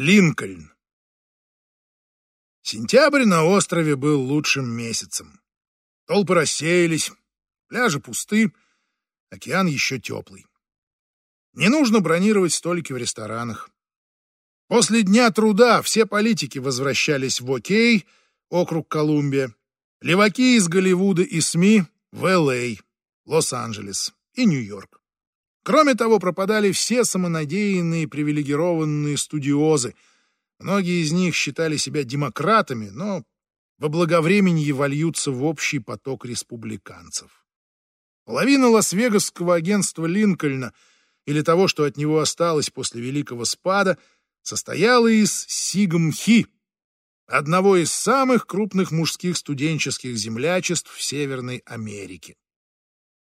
Линкольн. Сентябрь на острове был лучшим месяцем. Толпы рассеялись, пляжи пусты, океан еще теплый. Не нужно бронировать столики в ресторанах. После Дня труда все политики возвращались в Окей, округ Колумбия, леваки из Голливуда и СМИ в Л.А., Лос-Анджелес и Нью-Йорк. Кроме того, пропадали все самонадеянные привилегированные студиозы. Многие из них считали себя демократами, но во благовременье вольются в общий поток республиканцев. Половина Лас-Вегасского агентства Линкольна или того, что от него осталось после Великого спада, состояла из Сигмхи, одного из самых крупных мужских студенческих землячеств в Северной Америке.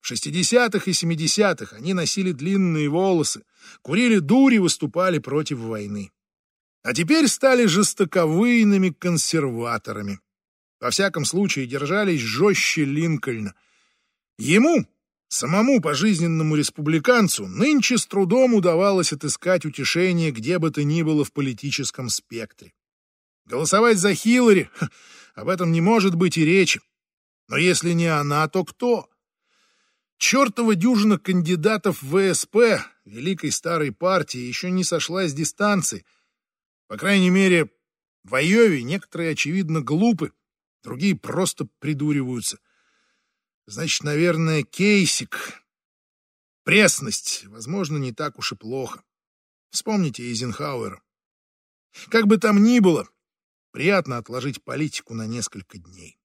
В 60-х и 70-х они носили длинные волосы, курили дури и выступали против войны. А теперь стали жестоковыйными консерваторами. Во всяком случае, держались жестче Линкольна. Ему, самому пожизненному республиканцу, нынче с трудом удавалось отыскать утешение где бы то ни было в политическом спектре. Голосовать за Хиллари — об этом не может быть и речи. Но если не она, то кто? Чертова дюжина кандидатов в ВСП, великой старой партии, еще не сошла с дистанции. По крайней мере, в Айове некоторые, очевидно, глупы, другие просто придуриваются. Значит, наверное, Кейсик. Пресность, возможно, не так уж и плохо. Вспомните Эйзенхауэра. Как бы там ни было, приятно отложить политику на несколько дней.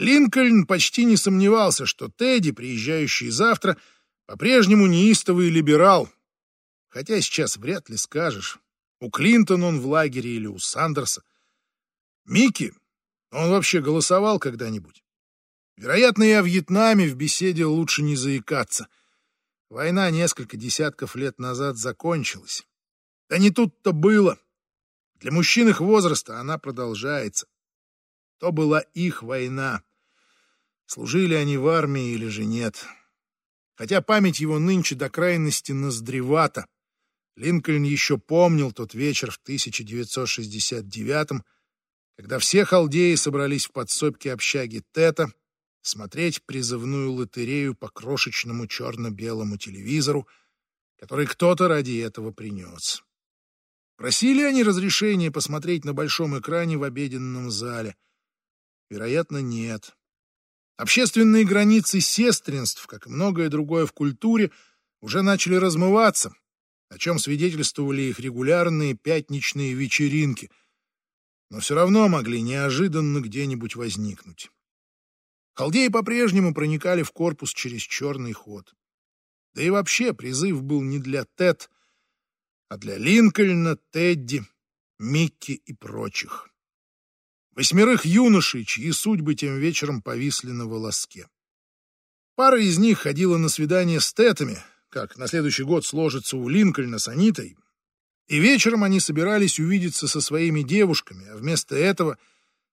Линкольн почти не сомневался, что Тедди, приезжающий завтра, по-прежнему неистовый либерал. Хотя сейчас вряд ли скажешь, у Клинтона он в лагере или у Сандерса. Микки, он вообще голосовал когда-нибудь? Вероятно, и о Вьетнаме в беседе лучше не заикаться. Война несколько десятков лет назад закончилась. Да не тут-то было. Для мужчин их возраста она продолжается. То была их война. Служили они в армии или же нет. Хотя память его нынче до крайности ноздревата. Линкольн еще помнил тот вечер в 1969 когда все халдеи собрались в подсобке общаги Тета смотреть призывную лотерею по крошечному черно-белому телевизору, который кто-то ради этого принес. Просили они разрешения посмотреть на большом экране в обеденном зале. Вероятно, нет. Общественные границы сестринств, как и многое другое в культуре, уже начали размываться, о чем свидетельствовали их регулярные пятничные вечеринки, но все равно могли неожиданно где-нибудь возникнуть. Халдеи по-прежнему проникали в корпус через черный ход. Да и вообще призыв был не для Тед, а для Линкольна, Тедди, Микки и прочих восьмерых юношей, чьи судьбы тем вечером повисли на волоске. Пара из них ходила на свидание с тетами, как на следующий год сложится у Линкольна с Анитой, и вечером они собирались увидеться со своими девушками, а вместо этого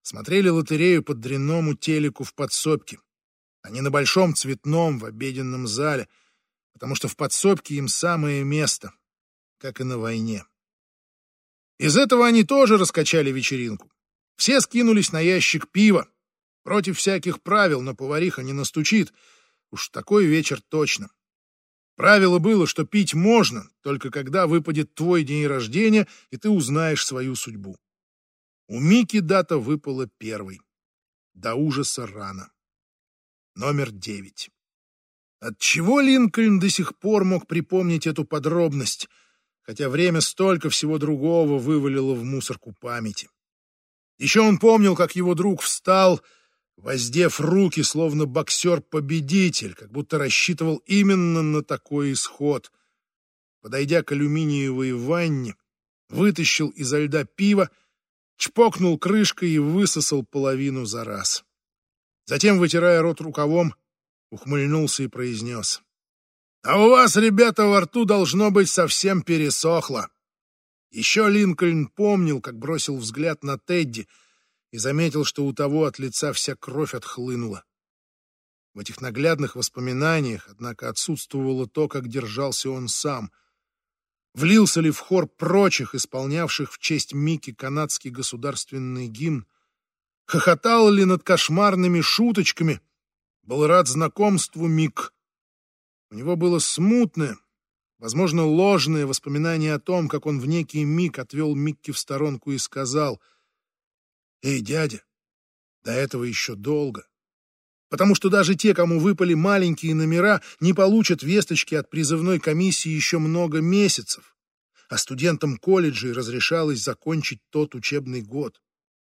смотрели лотерею под дрянному телеку в подсобке, а не на большом цветном в обеденном зале, потому что в подсобке им самое место, как и на войне. Из этого они тоже раскачали вечеринку. Все скинулись на ящик пива. Против всяких правил, но повариха не настучит. Уж такой вечер точно. Правило было, что пить можно, только когда выпадет твой день рождения, и ты узнаешь свою судьбу. У Мики дата выпала первой. До ужаса рано. Номер девять. Отчего Линкольн до сих пор мог припомнить эту подробность, хотя время столько всего другого вывалило в мусорку памяти? Еще он помнил, как его друг встал, воздев руки, словно боксер-победитель, как будто рассчитывал именно на такой исход. Подойдя к алюминиевой ванне, вытащил изо льда пиво, чпокнул крышкой и высосал половину за раз. Затем, вытирая рот рукавом, ухмыльнулся и произнес. — А у вас, ребята, во рту должно быть совсем пересохло. Еще Линкольн помнил, как бросил взгляд на Тедди и заметил, что у того от лица вся кровь отхлынула. В этих наглядных воспоминаниях, однако, отсутствовало то, как держался он сам. Влился ли в хор прочих, исполнявших в честь Мики канадский государственный гимн? Хохотал ли над кошмарными шуточками? Был рад знакомству Мик. У него было смутное, возможно, ложное воспоминание о том, как он в некий миг отвел Микки в сторонку и сказал, «Эй, дядя, до этого еще долго» потому что даже те, кому выпали маленькие номера, не получат весточки от призывной комиссии еще много месяцев, а студентам колледжей разрешалось закончить тот учебный год.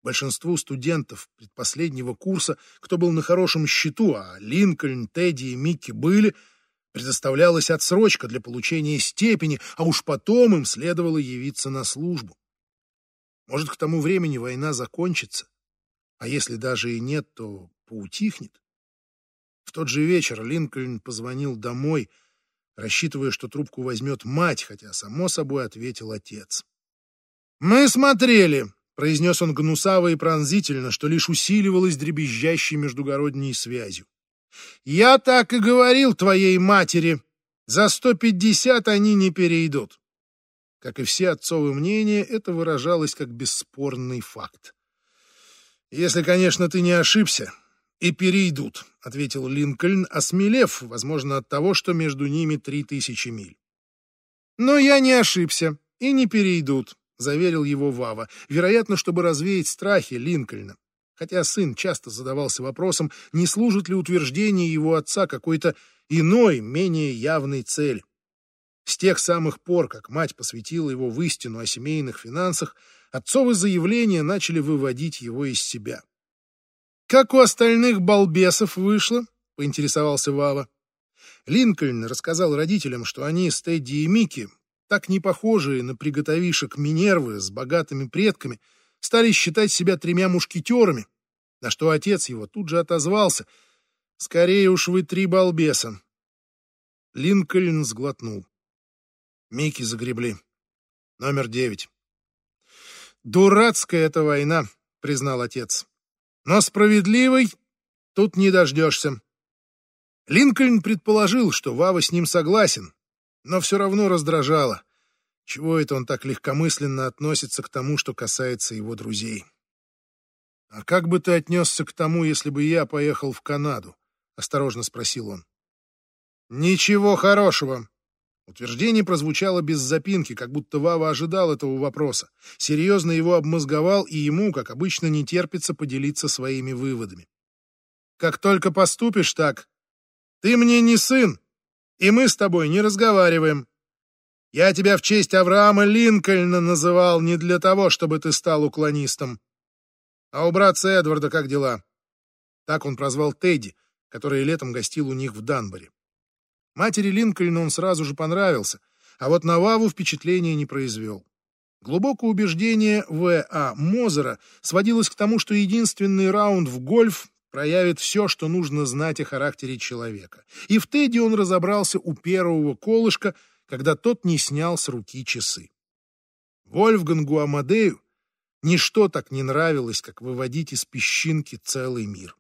Большинству студентов предпоследнего курса, кто был на хорошем счету, а Линкольн, Тедди и Микки были, предоставлялась отсрочка для получения степени, а уж потом им следовало явиться на службу. Может, к тому времени война закончится, а если даже и нет, то поутихнет. В тот же вечер Линкольн позвонил домой, рассчитывая, что трубку возьмет мать, хотя, само собой, ответил отец. «Мы смотрели», — произнес он гнусаво и пронзительно, что лишь усиливалось дребезжащей междугородней связью. «Я так и говорил твоей матери. За сто пятьдесят они не перейдут». Как и все отцовы мнения, это выражалось как бесспорный факт. «Если, конечно, ты не ошибся, и перейдут», — ответил Линкольн, осмелев, возможно, от того, что между ними три тысячи миль. «Но я не ошибся, и не перейдут», — заверил его Вава, вероятно, чтобы развеять страхи Линкольна. Хотя сын часто задавался вопросом, не служит ли утверждение его отца какой-то иной, менее явной цели. С тех самых пор, как мать посвятила его в истину о семейных финансах, отцовы заявления начали выводить его из себя. «Как у остальных балбесов вышло?» — поинтересовался Вава. Линкольн рассказал родителям, что они с Тедди и Микки, так не похожие на приготовишек Минервы с богатыми предками, стали считать себя тремя мушкетерами, на что отец его тут же отозвался. «Скорее уж вы три балбеса». Линкольн сглотнул. Микки загребли. Номер девять. «Дурацкая эта война», — признал отец. Но справедливой тут не дождешься. Линкольн предположил, что Вава с ним согласен, но все равно раздражало. Чего это он так легкомысленно относится к тому, что касается его друзей? «А как бы ты отнесся к тому, если бы я поехал в Канаду?» — осторожно спросил он. «Ничего хорошего», Утверждение прозвучало без запинки, как будто Вава ожидал этого вопроса, серьезно его обмозговал, и ему, как обычно, не терпится поделиться своими выводами. «Как только поступишь так, ты мне не сын, и мы с тобой не разговариваем. Я тебя в честь Авраама Линкольна называл не для того, чтобы ты стал уклонистом. А у братца Эдварда как дела?» Так он прозвал Тедди, который летом гостил у них в Данборе. Матери Линкольна он сразу же понравился, а вот на Ваву впечатления не произвел. Глубокое убеждение В. А. Мозера сводилось к тому, что единственный раунд в гольф проявит все, что нужно знать о характере человека. И в Тедди он разобрался у первого колышка, когда тот не снял с руки часы. Вольфгангу Амадею ничто так не нравилось, как выводить из песчинки целый мир.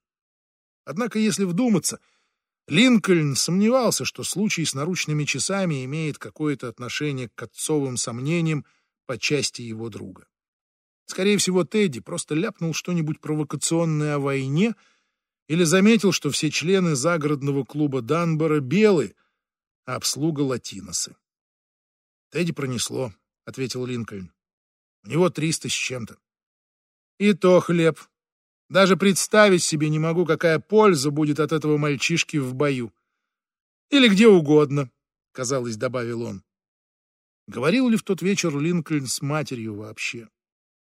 Однако, если вдуматься — Линкольн сомневался, что случай с наручными часами имеет какое-то отношение к отцовым сомнениям по части его друга. Скорее всего, Тедди просто ляпнул что-нибудь провокационное о войне или заметил, что все члены загородного клуба Данбора белые, а обслуга латиносы. «Тедди пронесло», — ответил Линкольн. «У него триста с чем-то». «И то хлеб», даже представить себе не могу, какая польза будет от этого мальчишки в бою. Или где угодно, — казалось, добавил он. Говорил ли в тот вечер Линкольн с матерью вообще?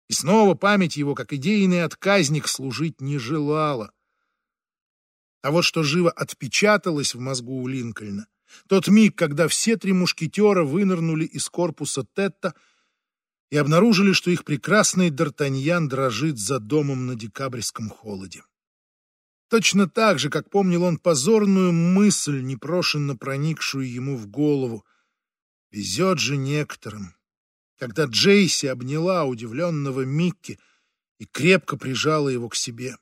И снова память его, как идейный отказник, служить не желала. А вот что живо отпечаталось в мозгу у Линкольна, тот миг, когда все три мушкетера вынырнули из корпуса Тетта — и обнаружили, что их прекрасный Д'Артаньян дрожит за домом на декабрьском холоде. Точно так же, как помнил он позорную мысль, непрошенно проникшую ему в голову. Везет же некоторым. Когда Джейси обняла удивленного Микки и крепко прижала его к себе.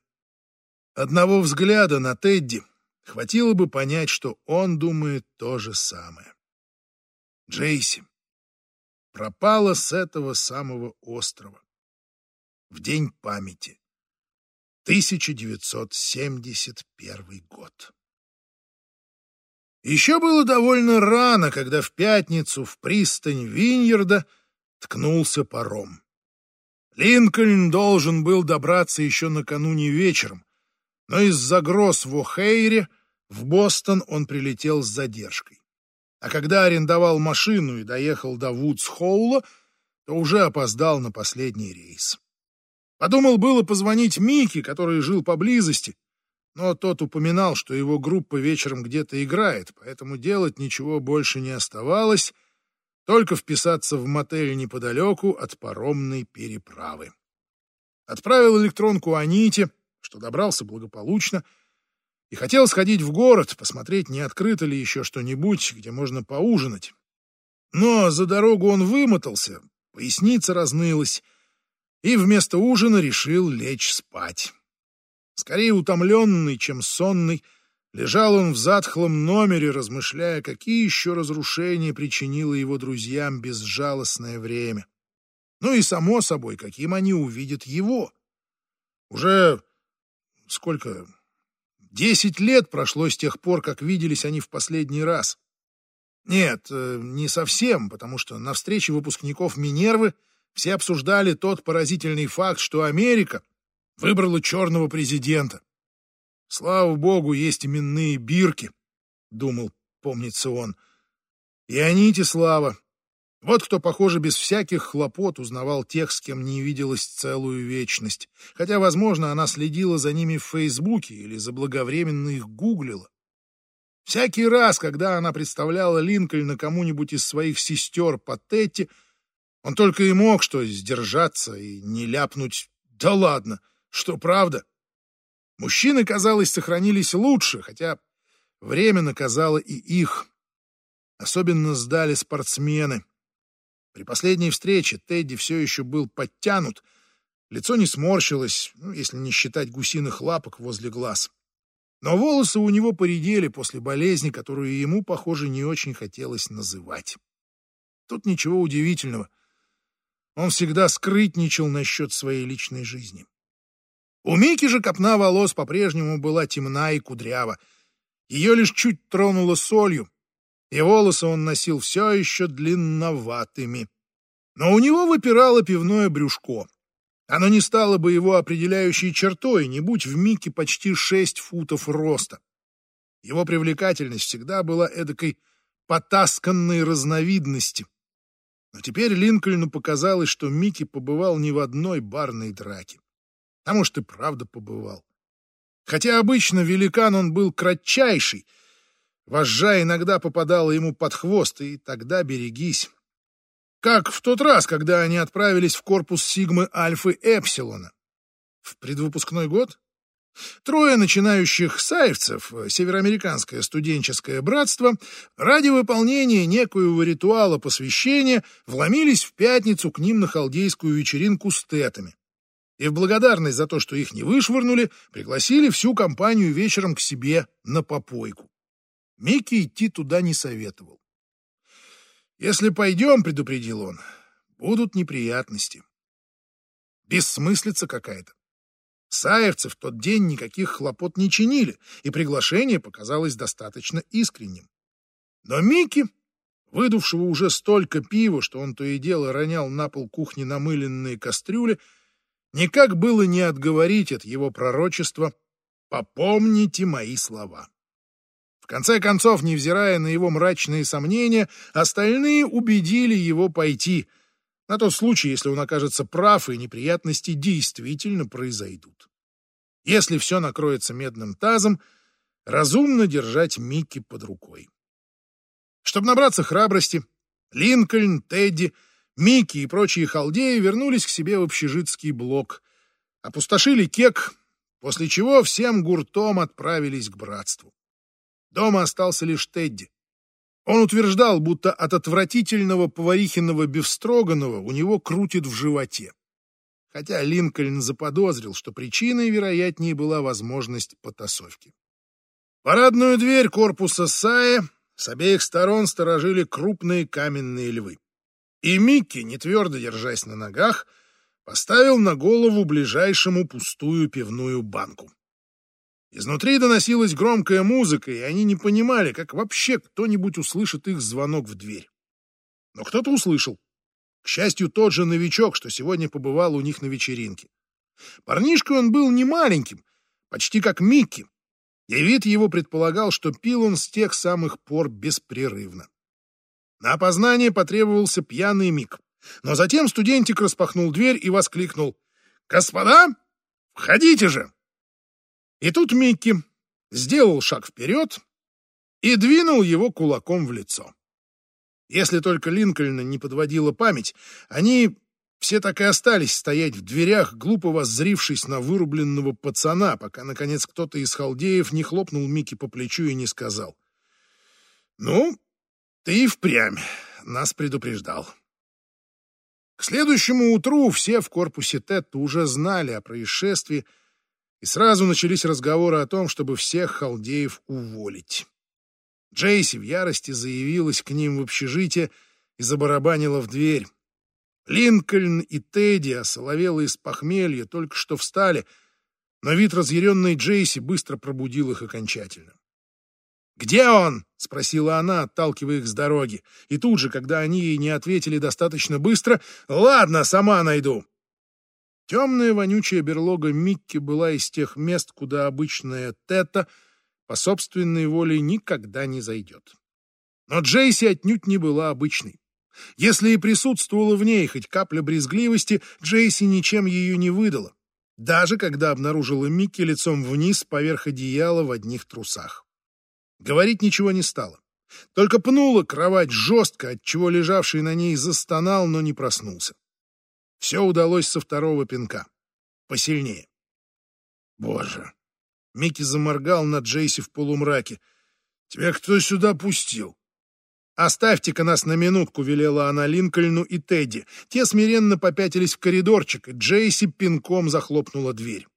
Одного взгляда на Тедди хватило бы понять, что он думает то же самое. Джейси, пропала с этого самого острова. В день памяти. 1971 год. Еще было довольно рано, когда в пятницу в пристань Виньерда ткнулся паром. Линкольн должен был добраться еще накануне вечером, но из-за гроз в О'Хейре в Бостон он прилетел с задержкой. А когда арендовал машину и доехал до Вудс-Хоула, то уже опоздал на последний рейс. Подумал было позвонить Микки, который жил поблизости, но тот упоминал, что его группа вечером где-то играет, поэтому делать ничего больше не оставалось, только вписаться в мотель неподалеку от паромной переправы. Отправил электронку Аните, что добрался благополучно, и хотел сходить в город, посмотреть, не открыто ли еще что-нибудь, где можно поужинать. Но за дорогу он вымотался, поясница разнылась, и вместо ужина решил лечь спать. Скорее утомленный, чем сонный, лежал он в затхлом номере, размышляя, какие еще разрушения причинило его друзьям безжалостное время. Ну и, само собой, каким они увидят его. Уже сколько? Десять лет прошло с тех пор, как виделись они в последний раз. Нет, э, не совсем, потому что на встрече выпускников Минервы все обсуждали тот поразительный факт, что Америка выбрала черного президента. Слава богу, есть именные бирки, думал, помнится он. И Аните слава. Вот кто, похоже, без всяких хлопот узнавал тех, с кем не виделась целую вечность. Хотя, возможно, она следила за ними в Фейсбуке или заблаговременно их гуглила. Всякий раз, когда она представляла Линкольна кому-нибудь из своих сестер по Тетти, он только и мог что сдержаться и не ляпнуть «Да ладно, что правда?» Мужчины, казалось, сохранились лучше, хотя время наказало и их. Особенно сдали спортсмены. При последней встрече Тедди все еще был подтянут, лицо не сморщилось, ну, если не считать гусиных лапок возле глаз. Но волосы у него поредели после болезни, которую ему, похоже, не очень хотелось называть. Тут ничего удивительного — он всегда скрытничал насчет своей личной жизни. У Мики же копна волос по-прежнему была темна и кудрява. Ее лишь чуть тронуло солью, и волосы он носил все еще длинноватыми. Но у него выпирало пивное брюшко. Оно не стало бы его определяющей чертой, не будь в Мике почти шесть футов роста. Его привлекательность всегда была эдакой потасканной разновидности, но теперь Линкольну показалось, что Микки побывал не в одной барной драке. А может, и правда побывал. Хотя обычно великан он был кратчайший, вожжа иногда попадала ему под хвост, и тогда берегись. Как в тот раз, когда они отправились в корпус Сигмы Альфы Эпсилона. В предвыпускной год? Трое начинающих саевцев, североамериканское студенческое братство, ради выполнения некоего ритуала посвящения вломились в пятницу к ним на халдейскую вечеринку с тетами. И в благодарность за то, что их не вышвырнули, пригласили всю компанию вечером к себе на попойку. Микки идти туда не советовал. «Если пойдем, — предупредил он, — будут неприятности. Бессмыслица какая-то. Саевцы в тот день никаких хлопот не чинили, и приглашение показалось достаточно искренним. Но Микки, выдувшего уже столько пива, что он то и дело ронял на пол кухни намыленные кастрюли, никак было не отговорить от его пророчества «Попомните мои слова». Конце концов, невзирая на его мрачные сомнения, остальные убедили его пойти — на тот случай, если он окажется прав и неприятности действительно произойдут. Если все накроется медным тазом, разумно держать Микки под рукой. Чтобы набраться храбрости, Линкольн, Тедди, Микки и прочие халдеи вернулись к себе в общежитский блок, опустошили кек, после чего всем гуртом отправились к братству. Дома остался лишь Тедди. Он утверждал, будто от отвратительного поварихиного бифстроганова у него крутит в животе. Хотя Линкольн заподозрил, что причиной, вероятнее, была возможность потасовки. Парадную дверь корпуса Сая с обеих сторон сторожили крупные каменные львы. И Микки, не твердо держась на ногах, поставил на голову ближайшему пустую пивную банку. Изнутри доносилась громкая музыка, и они не понимали, как вообще кто-нибудь услышит их звонок в дверь. Но кто-то услышал. К счастью, тот же новичок, что сегодня побывал у них на вечеринке. Парнишкой он был не маленьким, почти как Микки, и вид его предполагал, что пил он с тех самых пор беспрерывно. На опознание потребовался пьяный Мик, но затем студентик распахнул дверь и воскликнул «Господа, входите же!» И тут Микки сделал шаг вперед и двинул его кулаком в лицо. Если только Линкольна не подводила память, они все так и остались стоять в дверях, глупо воззрившись на вырубленного пацана, пока, наконец, кто-то из халдеев не хлопнул Микки по плечу и не сказал. «Ну, ты и впрямь нас предупреждал». К следующему утру все в корпусе Тетта уже знали о происшествии, и сразу начались разговоры о том, чтобы всех халдеев уволить. Джейси в ярости заявилась к ним в общежитие и забарабанила в дверь. Линкольн и Тедди, осоловелые с похмелья, только что встали, но вид разъяренной Джейси быстро пробудил их окончательно. «Где он?» — спросила она, отталкивая их с дороги. И тут же, когда они ей не ответили достаточно быстро, «Ладно, сама найду». Темная вонючая берлога Микки была из тех мест, куда обычная Тета — по собственной воле никогда не зайдет. Но Джейси отнюдь не была обычной. Если и присутствовала в ней хоть капля брезгливости, Джейси ничем ее не выдала, даже когда обнаружила Микки лицом вниз поверх одеяла в одних трусах. Говорить ничего не стала. Только пнула кровать жестко, отчего лежавший на ней застонал, но не проснулся. Все удалось со второго пинка. Посильнее. Боже, Микки заморгал на Джейси в полумраке. «Тебя кто сюда пустил?» «Оставьте-ка нас на минутку», — велела она Линкольну и Тедди. Те смиренно попятились в коридорчик, и Джейси пинком захлопнула дверь.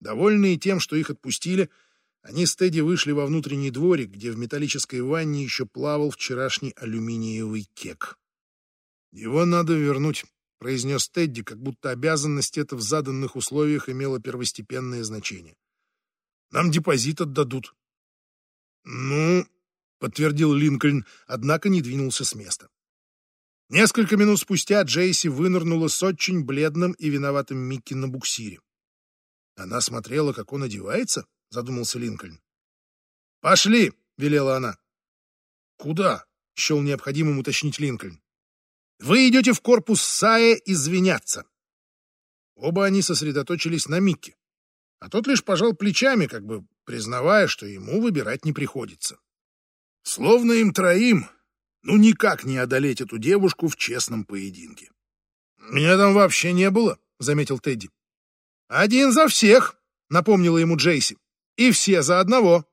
Довольные тем, что их отпустили, они с Тедди вышли во внутренний дворик, где в металлической ванне еще плавал вчерашний алюминиевый кек. «Его надо вернуть», — произнес Тедди, как будто обязанность эта в заданных условиях имела первостепенное значение. Нам депозит отдадут. Ну, подтвердил Линкольн, однако не двинулся с места. Несколько минут спустя Джейси вынырнула с очень бледным и виноватым Микки на буксире. Она смотрела, как он одевается, задумался Линкольн. Пошли, велела она. Куда? счел необходимым уточнить Линкольн. Вы идете в корпус Сая извиняться. Оба они сосредоточились на Микке а тот лишь пожал плечами, как бы признавая, что ему выбирать не приходится. Словно им троим, ну никак не одолеть эту девушку в честном поединке. «Меня там вообще не было», — заметил Тедди. «Один за всех», — напомнила ему Джейси. «И все за одного».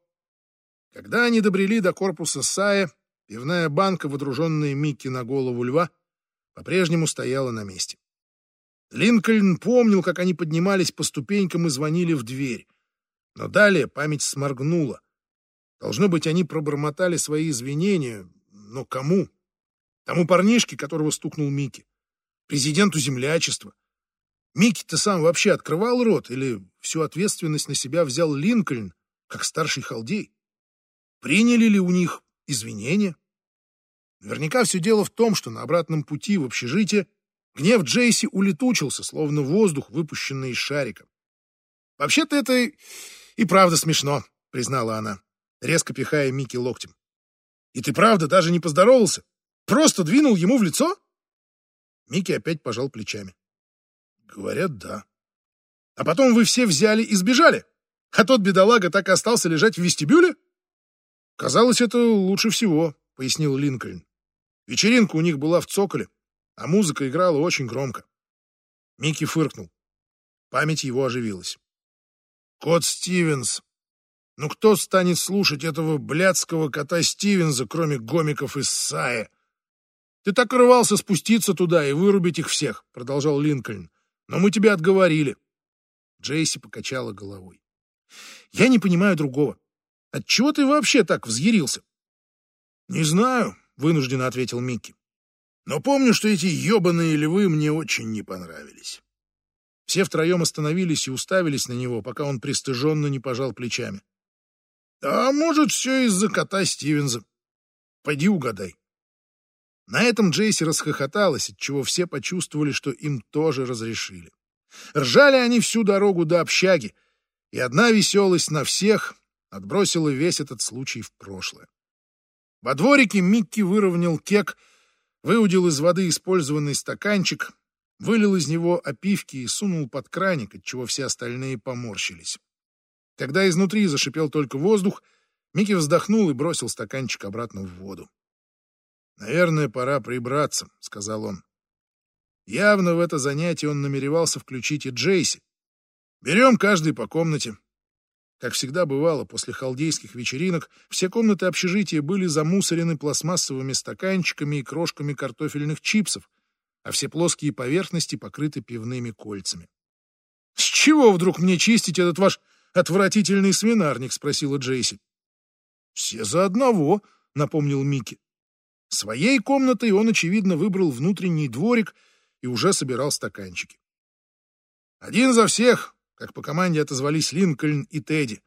Когда они добрели до корпуса Сая, пивная банка, водруженная Микки на голову льва, по-прежнему стояла на месте. Линкольн помнил, как они поднимались по ступенькам и звонили в дверь. Но далее память сморгнула. Должно быть, они пробормотали свои извинения, но кому? Тому парнишке, которого стукнул Микки. Президенту землячества. Микки-то сам вообще открывал рот или всю ответственность на себя взял Линкольн, как старший халдей? Приняли ли у них извинения? Наверняка все дело в том, что на обратном пути в общежитие Гнев Джейси улетучился, словно воздух, выпущенный из шарика. «Вообще-то это и правда смешно», — признала она, резко пихая Микки локтем. «И ты правда даже не поздоровался? Просто двинул ему в лицо?» Микки опять пожал плечами. «Говорят, да». «А потом вы все взяли и сбежали, а тот бедолага так и остался лежать в вестибюле?» «Казалось, это лучше всего», — пояснил Линкольн. «Вечеринка у них была в цоколе а музыка играла очень громко. Микки фыркнул. Память его оживилась. Кот Стивенс. Ну кто станет слушать этого блядского кота Стивенса, кроме гомиков из Сая? Ты так рвался спуститься туда и вырубить их всех, продолжал Линкольн. Но мы тебя отговорили. Джейси покачала головой. Я не понимаю другого. Отчего ты вообще так взъярился? Не знаю, вынужденно ответил Микки. Но помню, что эти ебаные львы мне очень не понравились. Все втроем остановились и уставились на него, пока он пристыженно не пожал плечами. А может, все из-за кота Стивенса. Пойди угадай. На этом Джейси расхохоталась, отчего все почувствовали, что им тоже разрешили. Ржали они всю дорогу до общаги, и одна веселость на всех отбросила весь этот случай в прошлое. Во дворике Микки выровнял кек, выудил из воды использованный стаканчик, вылил из него опивки и сунул под краник, отчего все остальные поморщились. Когда изнутри зашипел только воздух, Микки вздохнул и бросил стаканчик обратно в воду. «Наверное, пора прибраться», — сказал он. Явно в это занятие он намеревался включить и Джейси. «Берем каждый по комнате». Как всегда бывало, после халдейских вечеринок все комнаты общежития были замусорены пластмассовыми стаканчиками и крошками картофельных чипсов, а все плоские поверхности покрыты пивными кольцами. «С чего вдруг мне чистить этот ваш отвратительный свинарник?» — спросила Джейси. «Все за одного», — напомнил Микки. Своей комнатой он, очевидно, выбрал внутренний дворик и уже собирал стаканчики. «Один за всех», как по команде отозвались Линкольн и Тедди.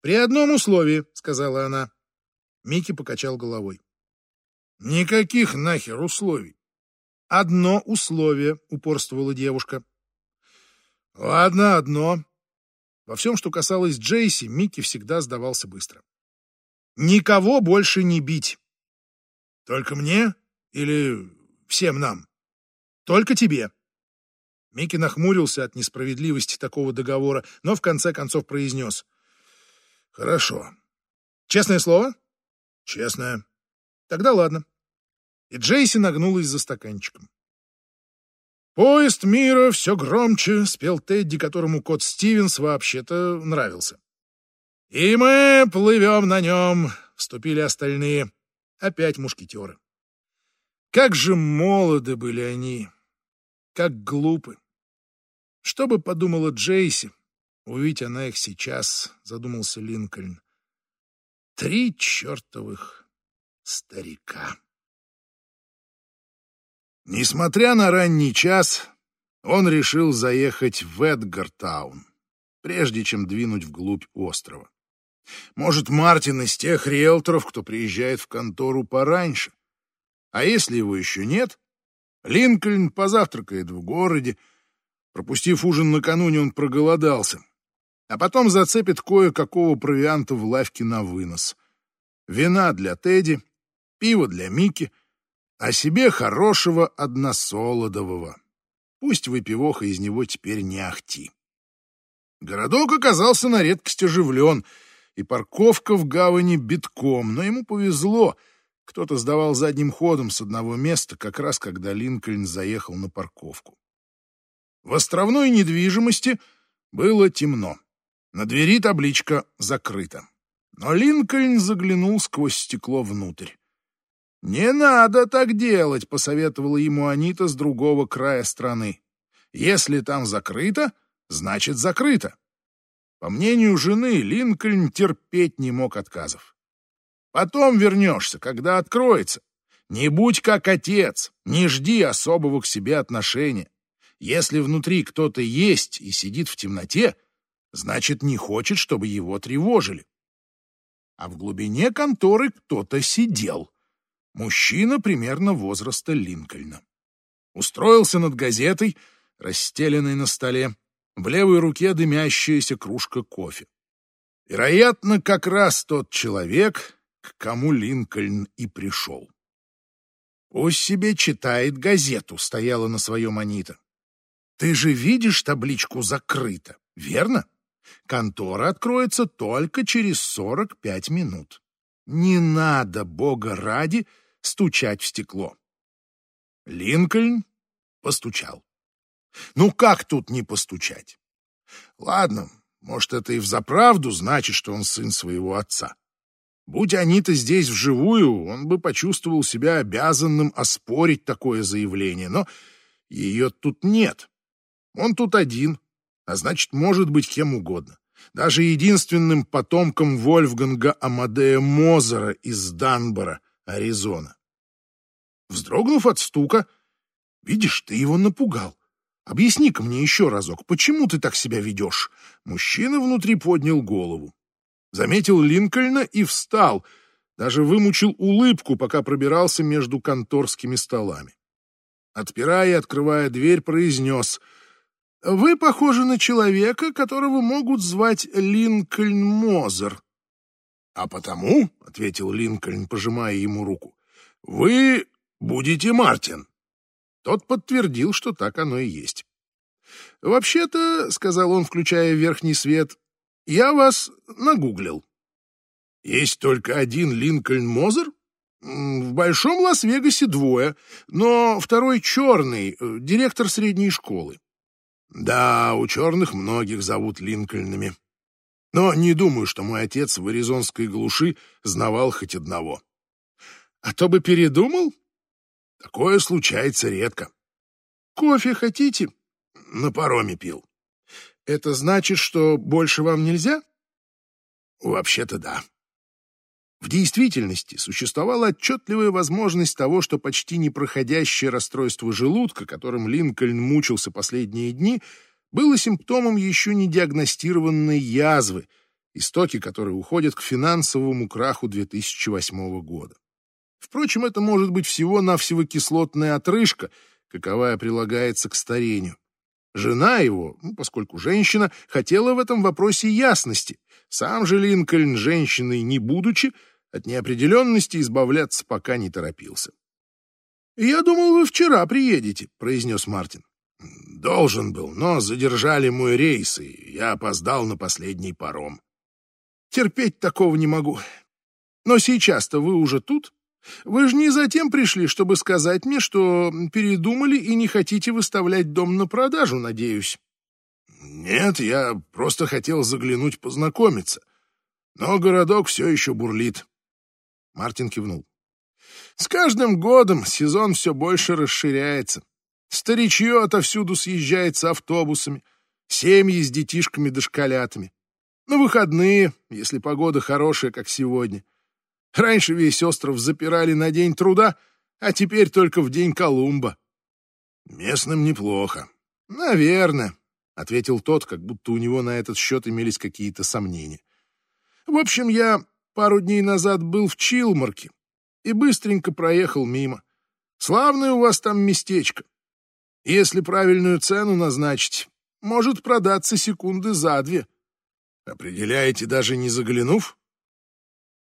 «При одном условии», — сказала она. Микки покачал головой. «Никаких нахер условий». «Одно условие», — упорствовала девушка. «Ладно, одно». Во всем, что касалось Джейси, Микки всегда сдавался быстро. «Никого больше не бить». Только мне или всем нам? Только тебе. Микки нахмурился от несправедливости такого договора, но в конце концов произнес. Хорошо. Честное слово? Честное. Тогда ладно. И Джейси нагнулась за стаканчиком. «Поезд мира все громче», — спел Тедди, которому кот Стивенс вообще-то нравился. «И мы плывем на нем», — вступили остальные. Опять мушкетеры. Как же молоды были они, как глупы. Что бы подумала Джейси, увидеть она их сейчас, задумался Линкольн. Три чертовых старика. Несмотря на ранний час, он решил заехать в Эдгартаун, прежде чем двинуть вглубь острова. Может, Мартин из тех риэлторов, кто приезжает в контору пораньше. А если его еще нет, Линкольн позавтракает в городе. Пропустив ужин накануне, он проголодался. А потом зацепит кое-какого провианта в лавке на вынос. Вина для Тедди, пиво для Мики, а себе хорошего односолодового. Пусть выпивоха из него теперь не ахти. Городок оказался на редкость оживлен — и парковка в гавани битком, но ему повезло. Кто-то сдавал задним ходом с одного места, как раз когда Линкольн заехал на парковку. В островной недвижимости было темно. На двери табличка «Закрыто». Но Линкольн заглянул сквозь стекло внутрь. «Не надо так делать», — посоветовала ему Анита с другого края страны. «Если там закрыто, значит закрыто. По мнению жены, Линкольн терпеть не мог отказов. Потом вернешься, когда откроется. Не будь как отец, не жди особого к себе отношения. Если внутри кто-то есть и сидит в темноте, значит, не хочет, чтобы его тревожили. А в глубине конторы кто-то сидел. Мужчина примерно возраста Линкольна. Устроился над газетой, расстеленной на столе, в левой руке дымящаяся кружка кофе. Вероятно, как раз тот человек, к кому Линкольн и пришел. «Пусть себе читает газету», — стояла на своем Анита. «Ты же видишь табличку «закрыто», верно? Контора откроется только через сорок пять минут. Не надо, бога ради, стучать в стекло». Линкольн постучал. Ну как тут не постучать? Ладно, может, это и взаправду значит, что он сын своего отца. Будь они-то здесь вживую, он бы почувствовал себя обязанным оспорить такое заявление, но ее тут нет. Он тут один, а значит, может быть кем угодно. Даже единственным потомком Вольфганга Амадея Мозера из Данбора, Аризона. Вздрогнув от стука, видишь, ты его напугал. Объясни-ка мне еще разок, почему ты так себя ведешь? Мужчина внутри поднял голову. Заметил Линкольна и встал, даже вымучил улыбку, пока пробирался между конторскими столами. Отпирая и открывая дверь, произнес «Вы похожи на человека, которого могут звать Линкольн Мозер». «А потому», — ответил Линкольн, пожимая ему руку, — «вы будете Мартин». Тот подтвердил, что так оно и есть. «Вообще-то», — сказал он, включая верхний свет, — «я вас нагуглил». «Есть только один Линкольн Мозер?» «В Большом Лас-Вегасе двое, но второй черный, э, директор средней школы». «Да, у черных многих зовут Линкольнами. Но не думаю, что мой отец в аризонской глуши знавал хоть одного». «А то бы передумал?» Такое случается редко. Кофе хотите? На пароме пил. Это значит, что больше вам нельзя? Вообще-то да. В действительности существовала отчетливая возможность того, что почти непроходящее расстройство желудка, которым Линкольн мучился последние дни, было симптомом еще не диагностированной язвы, истоки которой уходят к финансовому краху 2008 года. Впрочем, это может быть всего-навсего кислотная отрыжка, каковая прилагается к старению. Жена его, ну, поскольку женщина, хотела в этом вопросе ясности. Сам же Линкольн, женщиной не будучи, от неопределенности избавляться пока не торопился. «Я думал, вы вчера приедете», — произнес Мартин. «Должен был, но задержали мой рейс, и я опоздал на последний паром». «Терпеть такого не могу. Но сейчас-то вы уже тут?» Вы же не затем пришли, чтобы сказать мне, что передумали и не хотите выставлять дом на продажу, надеюсь. Нет, я просто хотел заглянуть познакомиться. Но городок все еще бурлит. Мартин кивнул. С каждым годом сезон все больше расширяется. Старичье отовсюду съезжается автобусами, семьи с детишками-дошколятами. На выходные, если погода хорошая, как сегодня — Раньше весь остров запирали на день труда, а теперь только в день Колумба. Местным неплохо. Наверное, ответил тот, как будто у него на этот счет имелись какие-то сомнения. В общем, я пару дней назад был в Чилмарке и быстренько проехал мимо. Славное у вас там местечко. Если правильную цену назначить, может продаться секунды за две. Определяете, даже не заглянув?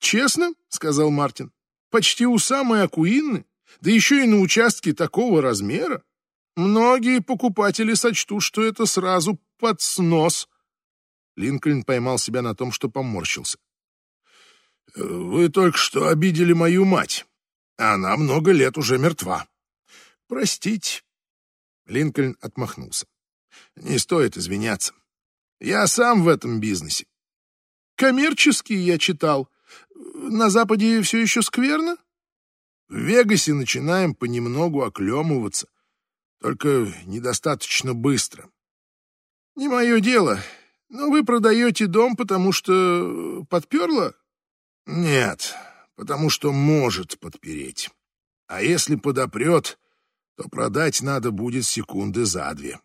«Честно?» — сказал Мартин. «Почти у самой Акуинны, да еще и на участке такого размера. Многие покупатели сочтут, что это сразу под снос». Линкольн поймал себя на том, что поморщился. «Вы только что обидели мою мать. Она много лет уже мертва. Простите». Линкольн отмахнулся. «Не стоит извиняться. Я сам в этом бизнесе. Коммерческий я читал, на Западе все еще скверно? В Вегасе начинаем понемногу оклемываться, только недостаточно быстро. Не мое дело, но вы продаете дом, потому что подперло? Нет, потому что может подпереть. А если подопрет, то продать надо будет секунды за две.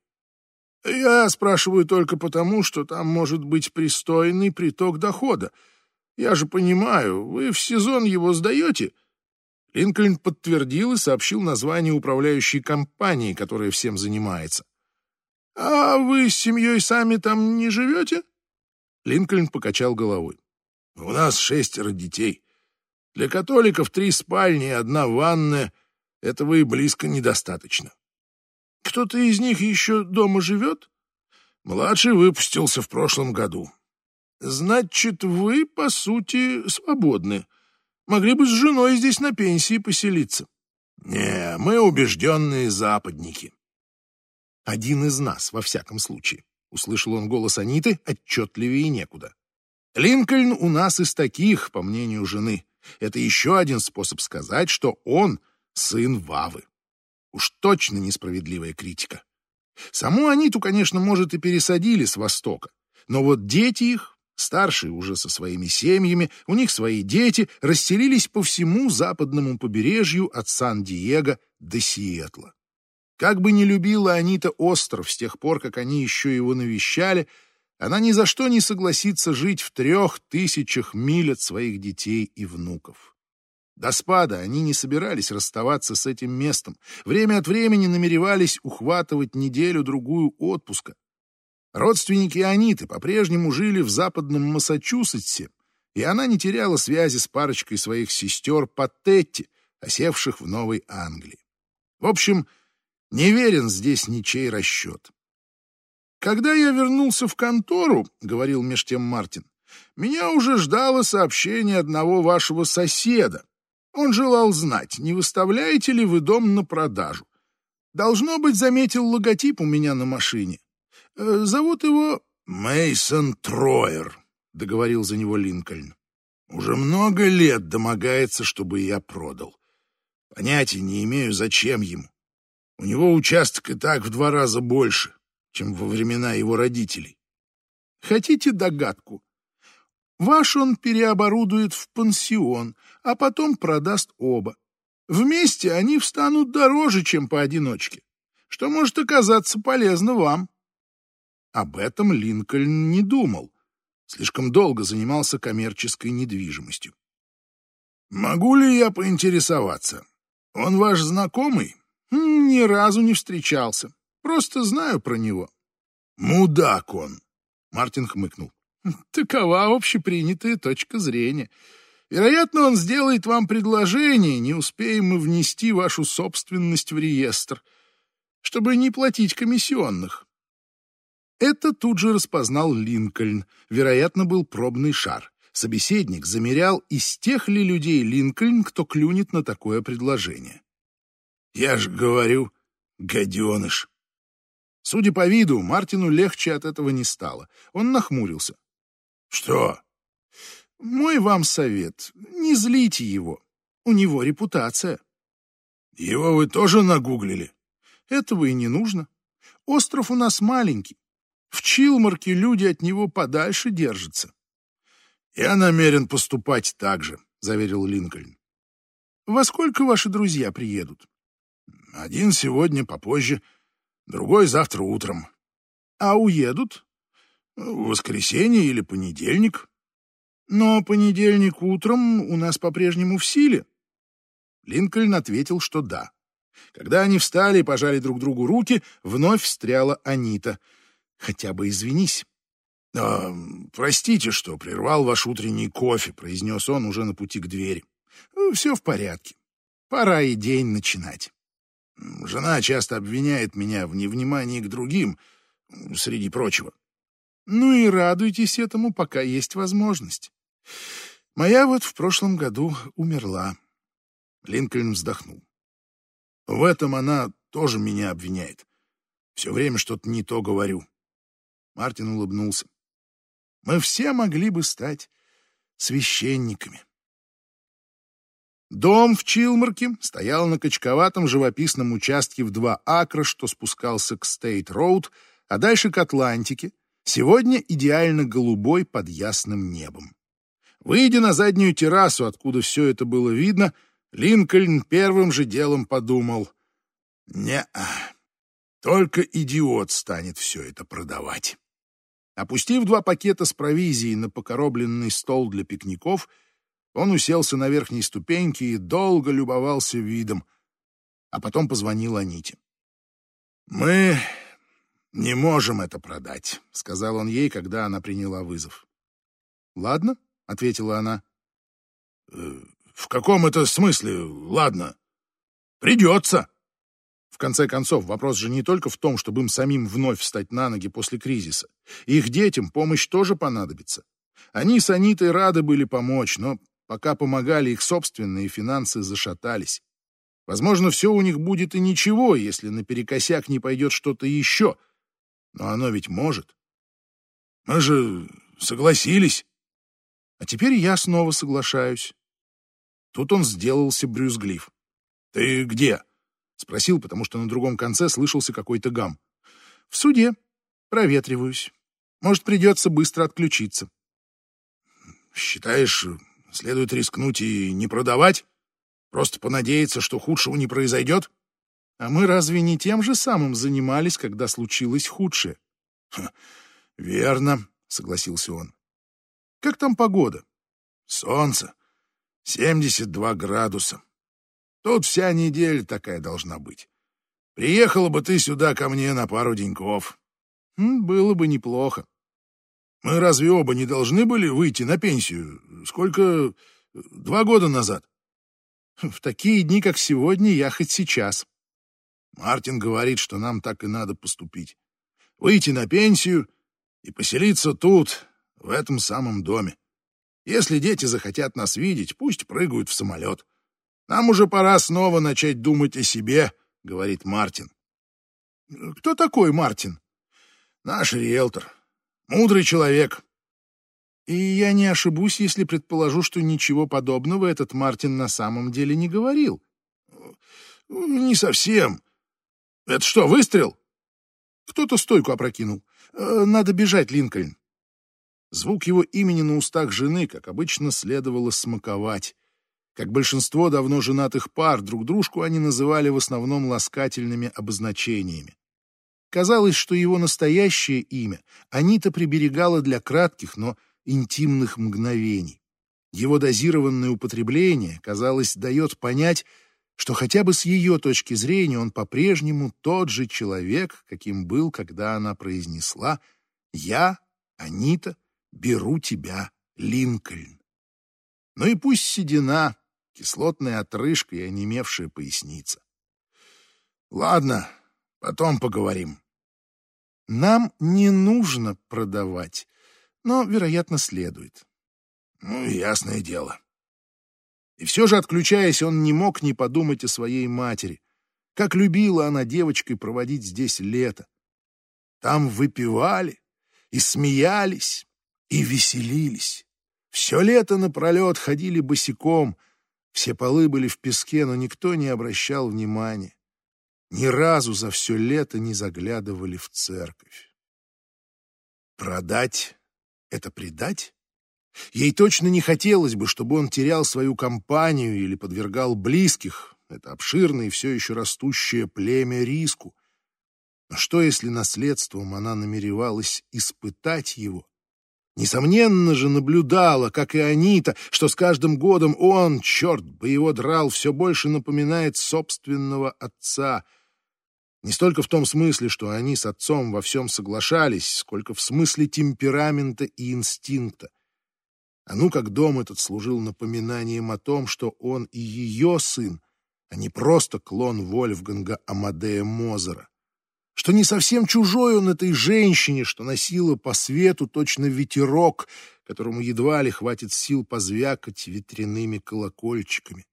Я спрашиваю только потому, что там может быть пристойный приток дохода — я же понимаю, вы в сезон его сдаете?» Линкольн подтвердил и сообщил название управляющей компании, которая всем занимается. «А вы с семьей сами там не живете?» Линкольн покачал головой. «У нас шестеро детей. Для католиков три спальни и одна ванная. Этого и близко недостаточно». «Кто-то из них еще дома живет?» «Младший выпустился в прошлом году. Значит, вы, по сути, свободны. Могли бы с женой здесь на пенсии поселиться. Не, мы убежденные западники. Один из нас, во всяком случае. Услышал он голос Аниты отчетливее некуда. Линкольн у нас из таких, по мнению жены. Это еще один способ сказать, что он сын Вавы. Уж точно несправедливая критика. Саму Аниту, конечно, может, и пересадили с Востока, но вот дети их Старшие уже со своими семьями, у них свои дети, расселились по всему западному побережью от Сан-Диего до Сиэтла. Как бы не любила Анита остров с тех пор, как они еще его навещали, она ни за что не согласится жить в трех тысячах миль от своих детей и внуков. До спада они не собирались расставаться с этим местом. Время от времени намеревались ухватывать неделю-другую отпуска. Родственники Аниты по-прежнему жили в западном Массачусетсе, и она не теряла связи с парочкой своих сестер Паттетти, осевших в Новой Англии. В общем, не верен здесь ничей расчет. «Когда я вернулся в контору, — говорил меж тем Мартин, — меня уже ждало сообщение одного вашего соседа, он желал знать, не выставляете ли вы дом на продажу. Должно быть, заметил логотип у меня на машине. Э, зовут его Мейсон Троер, договорил за него Линкольн. Уже много лет домогается, чтобы я продал. Понятия не имею, зачем ему. У него участок и так в два раза больше, чем во времена его родителей. Хотите догадку? Ваш он переоборудует в пансион, а потом продаст оба. Вместе они встанут дороже, чем поодиночке, что может оказаться полезно вам. Об этом Линкольн не думал. Слишком долго занимался коммерческой недвижимостью. «Могу ли я поинтересоваться? Он ваш знакомый?» «Ни разу не встречался. Просто знаю про него». «Мудак он!» — Мартин хмыкнул. Такова общепринятая точка зрения. Вероятно, он сделает вам предложение, не успеем мы внести вашу собственность в реестр, чтобы не платить комиссионных. Это тут же распознал Линкольн. Вероятно, был пробный шар. Собеседник замерял, из тех ли людей Линкольн, кто клюнет на такое предложение. «Я же говорю, гаденыш!» Судя по виду, Мартину легче от этого не стало. Он нахмурился. Что? Мой вам совет. Не злите его. У него репутация. Его вы тоже нагуглили? Этого и не нужно. Остров у нас маленький. В Чилмарке люди от него подальше держатся. Я намерен поступать так же, заверил Линкольн. Во сколько ваши друзья приедут? Один сегодня попозже, другой завтра утром. А уедут? Воскресенье или понедельник. Но понедельник утром у нас по-прежнему в силе. Линкольн ответил, что да. Когда они встали и пожали друг другу руки, вновь встряла Анита. «Хотя бы извинись». «А, «Простите, что прервал ваш утренний кофе», — произнес он уже на пути к двери. «Все в порядке. Пора и день начинать. Жена часто обвиняет меня в невнимании к другим, среди прочего. Ну и радуйтесь этому, пока есть возможность. Моя вот в прошлом году умерла. Линкольн вздохнул. В этом она тоже меня обвиняет. Все время что-то не то говорю. Мартин улыбнулся. Мы все могли бы стать священниками. Дом в Чилмарке стоял на качковатом живописном участке в два акра, что спускался к Стейт-Роуд, а дальше к Атлантике, Сегодня идеально голубой под ясным небом. Выйдя на заднюю террасу, откуда все это было видно, Линкольн первым же делом подумал не только идиот станет все это продавать». Опустив два пакета с провизией на покоробленный стол для пикников, он уселся на верхней ступеньке и долго любовался видом, а потом позвонил Аните. «Мы «Не можем это продать», — сказал он ей, когда она приняла вызов. «Ладно», — ответила она. «Э, «В каком это смысле ладно? Придется». В конце концов, вопрос же не только в том, чтобы им самим вновь встать на ноги после кризиса. Их детям помощь тоже понадобится. Они с Анитой рады были помочь, но пока помогали, их собственные финансы зашатались. Возможно, все у них будет и ничего, если наперекосяк не пойдет что-то еще — но оно ведь может. Мы же согласились. А теперь я снова соглашаюсь. Тут он сделался брюзглив. «Ты где?» — спросил, потому что на другом конце слышался какой-то гам. «В суде. Проветриваюсь. Может, придется быстро отключиться». Считаешь, следует рискнуть и не продавать? Просто понадеяться, что худшего не произойдет? А мы разве не тем же самым занимались, когда случилось худшее? — Верно, — согласился он. — Как там погода? — Солнце. 72 градуса. Тут вся неделя такая должна быть. Приехала бы ты сюда ко мне на пару деньков. Было бы неплохо. Мы разве оба не должны были выйти на пенсию? Сколько? Два года назад. В такие дни, как сегодня, я хоть сейчас. Мартин говорит, что нам так и надо поступить. Выйти на пенсию и поселиться тут, в этом самом доме. Если дети захотят нас видеть, пусть прыгают в самолет. Нам уже пора снова начать думать о себе, — говорит Мартин. Кто такой Мартин? Наш риэлтор. Мудрый человек. И я не ошибусь, если предположу, что ничего подобного этот Мартин на самом деле не говорил. Не совсем. Это что, выстрел? Кто-то стойку опрокинул. Надо бежать, Линкольн. Звук его имени на устах жены, как обычно, следовало смаковать. Как большинство давно женатых пар, друг дружку они называли в основном ласкательными обозначениями. Казалось, что его настоящее имя Анита приберегала для кратких, но интимных мгновений. Его дозированное употребление, казалось, дает понять, что хотя бы с ее точки зрения он по-прежнему тот же человек, каким был, когда она произнесла «Я, Анита, беру тебя, Линкольн». Ну и пусть седина, кислотная отрыжка и онемевшая поясница. Ладно, потом поговорим. Нам не нужно продавать, но, вероятно, следует. Ну, ясное дело. И все же, отключаясь, он не мог не подумать о своей матери. Как любила она девочкой проводить здесь лето. Там выпивали и смеялись, и веселились. Все лето напролет ходили босиком, все полы были в песке, но никто не обращал внимания. Ни разу за все лето не заглядывали в церковь. Продать — это предать? Ей точно не хотелось бы, чтобы он терял свою компанию или подвергал близких, это обширное и все еще растущее племя риску. Но что, если наследством она намеревалась испытать его? Несомненно же наблюдала, как и Анита, что с каждым годом он, черт бы его драл, все больше напоминает собственного отца. Не столько в том смысле, что они с отцом во всем соглашались, сколько в смысле темперамента и инстинкта. А ну как дом этот служил напоминанием о том, что он и ее сын, а не просто клон Вольфганга Амадея Мозера. Что не совсем чужой он этой женщине, что носила по свету точно ветерок, которому едва ли хватит сил позвякать ветряными колокольчиками.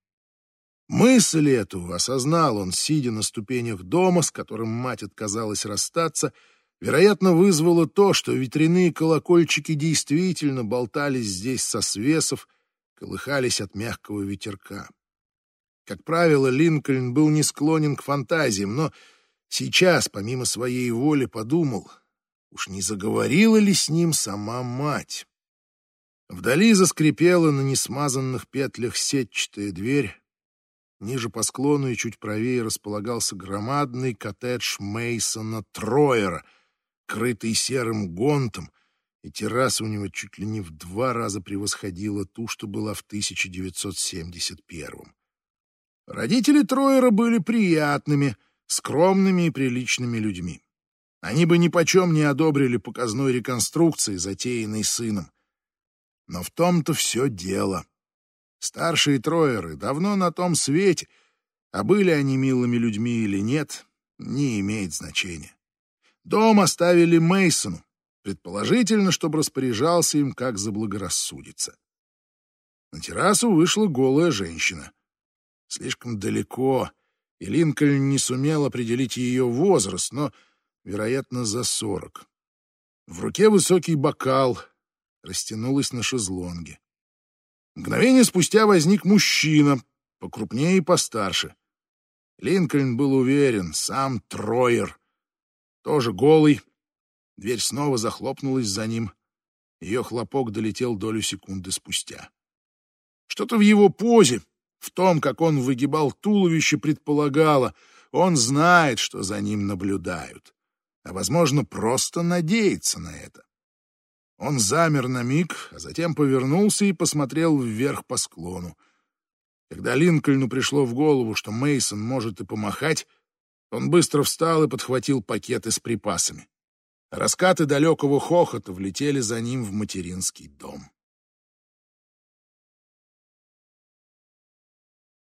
Мысль эту осознал он, сидя на ступенях дома, с которым мать отказалась расстаться, вероятно, вызвало то, что ветряные колокольчики действительно болтались здесь со свесов, колыхались от мягкого ветерка. Как правило, Линкольн был не склонен к фантазиям, но сейчас, помимо своей воли, подумал, уж не заговорила ли с ним сама мать. Вдали заскрипела на несмазанных петлях сетчатая дверь. Ниже по склону и чуть правее располагался громадный коттедж Мейсона Троера — крытый серым гонтом, и терраса у него чуть ли не в два раза превосходила ту, что была в 1971-м. Родители Троера были приятными, скромными и приличными людьми. Они бы ни почем не одобрили показной реконструкции, затеянной сыном. Но в том-то все дело. Старшие Троеры давно на том свете, а были они милыми людьми или нет, не имеет значения. Дом оставили Мейсону, предположительно, чтобы распоряжался им как заблагорассудится. На террасу вышла голая женщина. Слишком далеко, и Линкольн не сумел определить ее возраст, но, вероятно, за сорок. В руке высокий бокал, растянулась на шезлонге. Мгновение спустя возник мужчина, покрупнее и постарше. Линкольн был уверен, сам Троер — тоже голый. Дверь снова захлопнулась за ним. Ее хлопок долетел долю секунды спустя. Что-то в его позе, в том, как он выгибал туловище, предполагало, он знает, что за ним наблюдают, а, возможно, просто надеется на это. Он замер на миг, а затем повернулся и посмотрел вверх по склону. Когда Линкольну пришло в голову, что Мейсон может и помахать, он быстро встал и подхватил пакеты с припасами. Раскаты далекого хохота влетели за ним в материнский дом.